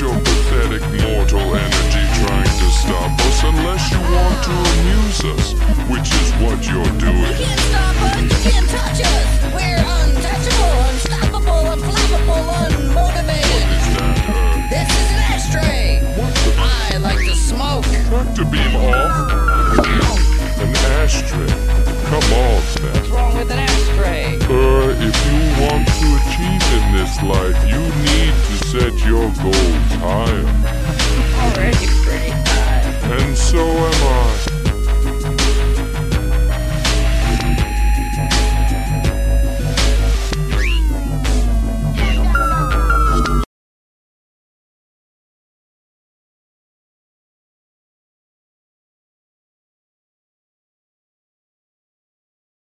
your pathetic mortal energy trying to stop us unless you want to amuse us, which is what you're doing. achieve in this life, you need to set your goals high.